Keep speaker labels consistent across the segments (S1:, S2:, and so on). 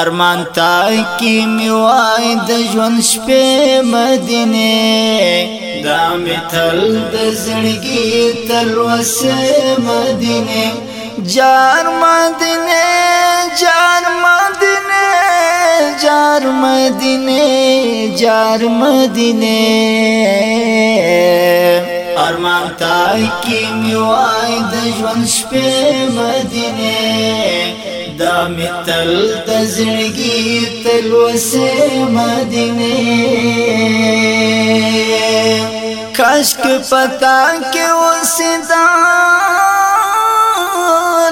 S1: ارمان تا کی می وای د ژوند شپې مدینه دا می تل د زړګي تل وسه مدینه جار مدینه جار مدینه جار مدینه جار مدینه ارمان تا کی می وای د ژوند شپې مدینه دا متل د زړګي تل وسه مدینه کاش کې پتا کې وسدا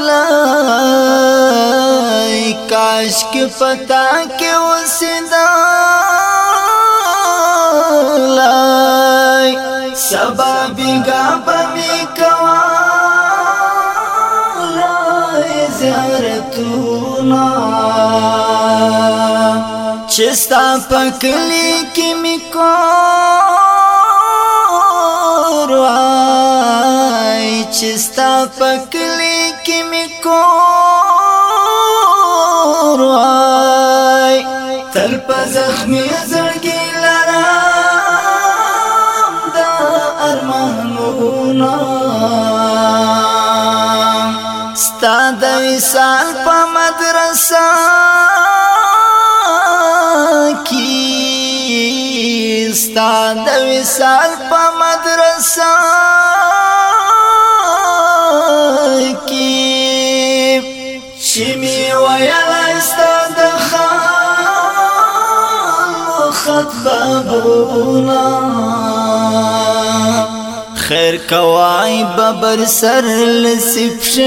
S1: لای کاش کې پتا کې وسدا لای سبا بیگا پمی کوا زما چستا پکلی کی مکور آئی چستا پکلی کی مکور آئی تل پا زخمی د وصال په مدرسه کې ستا د وصال په مدرسه کې چې می ویل ستا د خان خط خبرونه خیر کوای ببر سر لسفش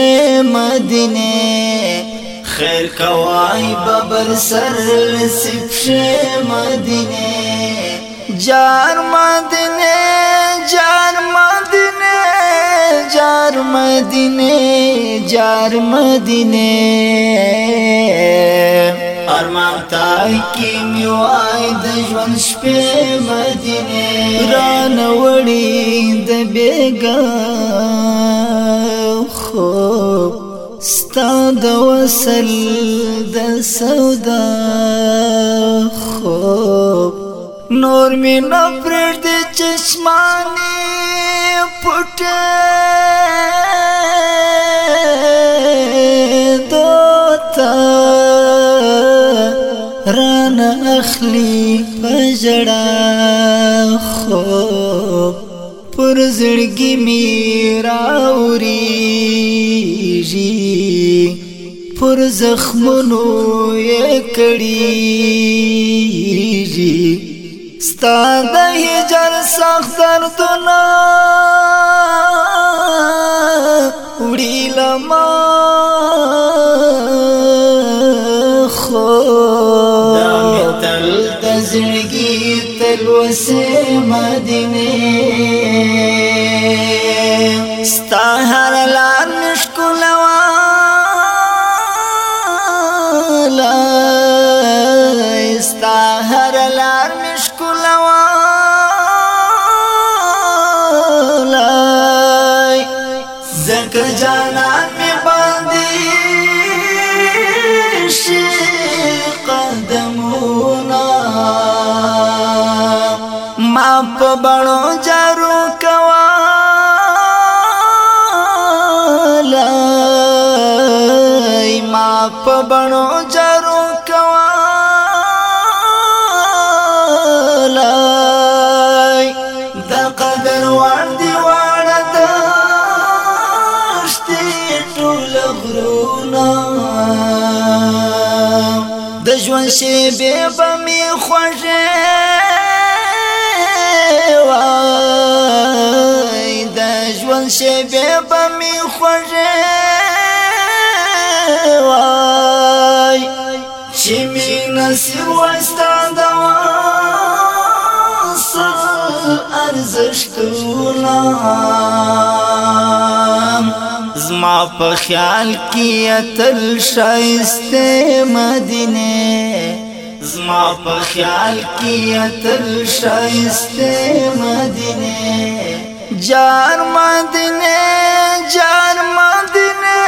S1: مدینه خیر کوای ببر سر لسفش مدینه جار مدینه جار مدینه جار مدینه جار مدینه ارمان تای کی میو آی د ژوند شپې مدینه رانه وړي بیگا خوب ستا د وصل د سودا خوب نور می نه پرد چشمانه پټه دوتا ران اخلي پجڑا خو پر زړګي می راوريږي پر زخمونو یې کړيږي ستاد هجر سخت دردونه وړي لما خو دا مې تل د زړګي تل وسه مدینه په بڼو جارو کوا لای ما په بڼو جارو کوا لای د قدر وړ دی وړ دشتې ټول غرونا د ژوند شی به مې خوږه وای د ژوند شیبه به می خوږه وای چې می نصیب وستا د ارزښتونه زما په خیال کې اتل شایسته مدینه زما په خیال کې تل شایسته مدینه جار مدینه جار مدینه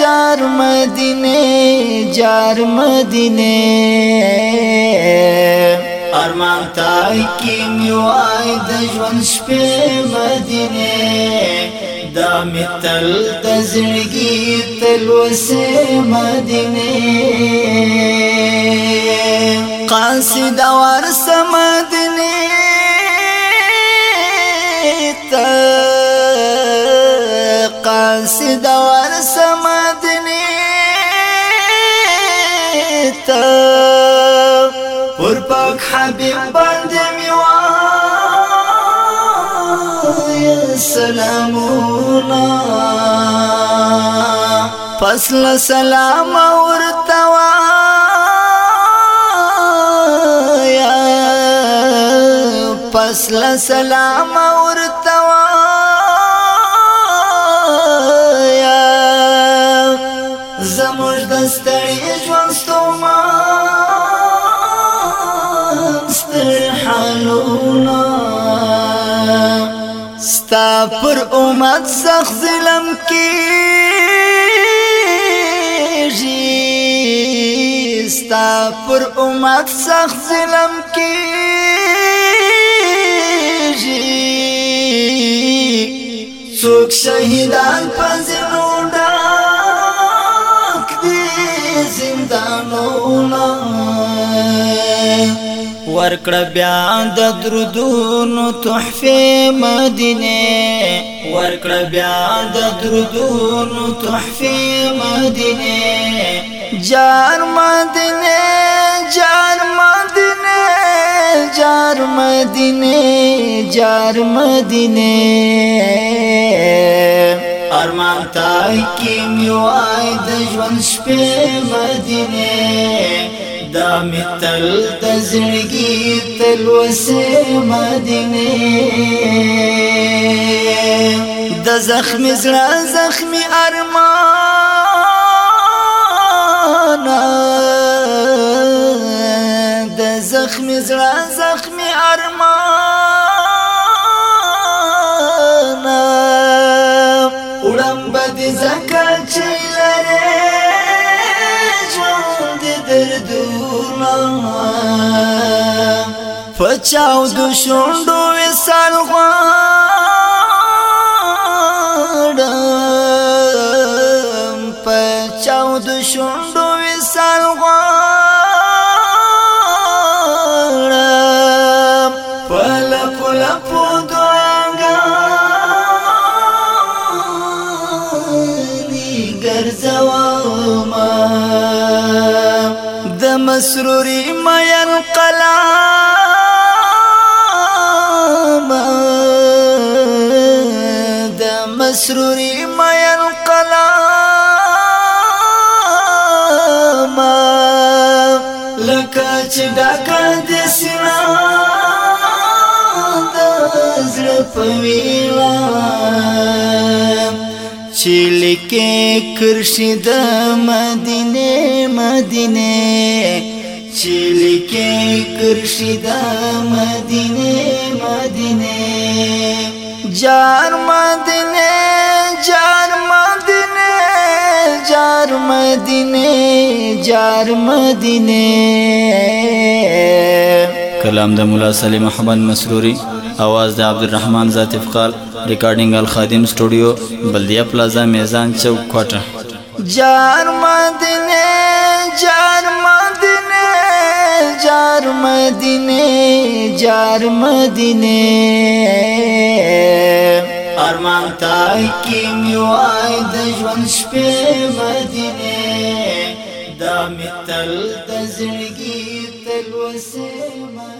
S1: جار مدینه جار مدنی اور مال کی مو آئی دن پہ مدنی د متل دنگی تلوس مدینه قاصد ورس مدني تا قاصد ورسم دني تا پر پاک حبیب باندې میوا سلامونه فصل سلام ورتوا یا پس سلام ورتوا یا زموږ د ستړي ژوند ستوما ستړي حالونه ستا پر امت سخت ظلم کی ستا پر امت سخت ظلم کیږي څوک شهیدان پزنو ډاک دي زندانونو ورکړه بیا د درودونو تحفه مدینه ورکړه بیا د درودونو تحفه مدینه جار مدینه جار مدینه جار مدینه جار مدینه ارمان تای کی میو آی د ژوند شپې مدینه دا متل د زړګي تل وسه مدینه د زخم زړه زخمي ارمان ارمانونه د زخمي زړه زخمي ارمانونه وړم به دې ځکه چې لرې ژوند دردونه په چاو د شونډو وصال غواړم په چاو د شونډو مسروری مین قلام د مسروری مین قلام لکه چې ډاکا د سینا د زړه پویلا چې لیکې کرشي د مدینه مدینه چلکے کرشدہ مدینے مدینے جار مدینے جار مدینے جار مدینے جار مدینے کلام د مولا سلیم محمد مسروری आवाज د عبدالرحمن ذات افقال ریکارډینګ الخادم سټوډیو بلدیا پلازا میزان چوک کوټه جار مدینے جار مدینے جار مدینه جار مدینه ارمان تا کی میو آی د ژوند شپې مدینه دا متل د زړګي تلوسه